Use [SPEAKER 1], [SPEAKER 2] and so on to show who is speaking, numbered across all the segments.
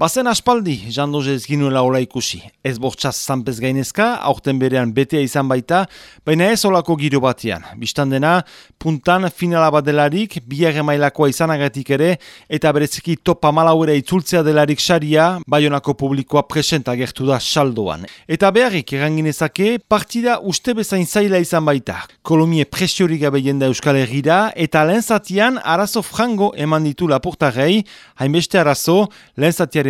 [SPEAKER 1] Bazen aspaldi, jandoze ez ginuela ola ikusi. Ez bortxaz zanpez gainezka, aurten berean betea izan baita, baina ez olako giro batean. Bistan dena, puntan finala bat delarik, biare mailakoa izanagatik ere, eta bereziki topa malauera itzultzea delarik saria, baionako publikoa presenta gertu da saldoan. Eta beharrik eranginezake, partida uste bezain zaila izan baita. Kolomie presiorik gabe jenda Euskal Herriera, eta lehen zatian, arazo frango eman ditu laportarei, hainbeste arazo, lehen zatiaren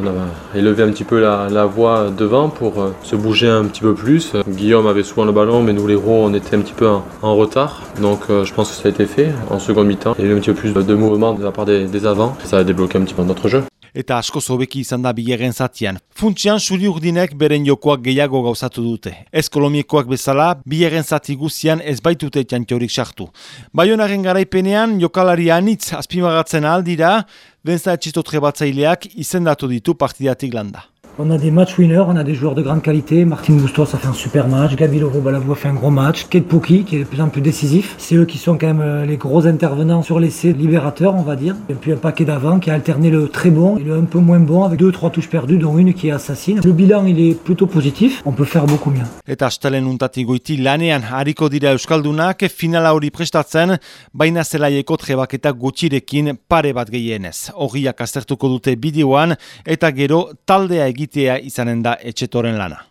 [SPEAKER 2] On a élevé un petit peu la, voie devant pour euh, se bouger un petit peu plus. Guillaume avait souvent le ballon, mais nous les roues, on était un petit peu en, retard. Donc euh, je pense que ça a été fait en seconde mi-temps. Il y a eu un petit peu plus de mouvement de la part des, des avants. Ça a débloqué un petit peu notre jeu.
[SPEAKER 1] Eta asko zobeki izan da bigarren zatian. Funtsian suri urdinek beren jokoak gehiago gauzatu dute. Ez kolomiekoak bezala, bigarren zati guzian ez baitute txantxorik sartu. Baionaren garaipenean, jokalari anitz azpimagatzen aldira, benza etxitot batzaileak izendatu ditu partidatik landa.
[SPEAKER 3] On a des match winners, on a des joueurs de grande qualité. Martin Bustos a fait un super match. Gabi Leroux Balavoux a fait un gros match. Kate Pouki qui est de plus en plus décisif. C'est eux qui sont quand même euh, les gros intervenants sur l'essai libérateur, on va dire. Et puis un paquet d'avant qui a alterné le très bon et le un peu moins bon avec deux trois touches perdues, dont une qui est assassine. Le bilan il est plutôt positif. On peut faire beaucoup mieux.
[SPEAKER 1] Egitea izanen da etxetoren lana.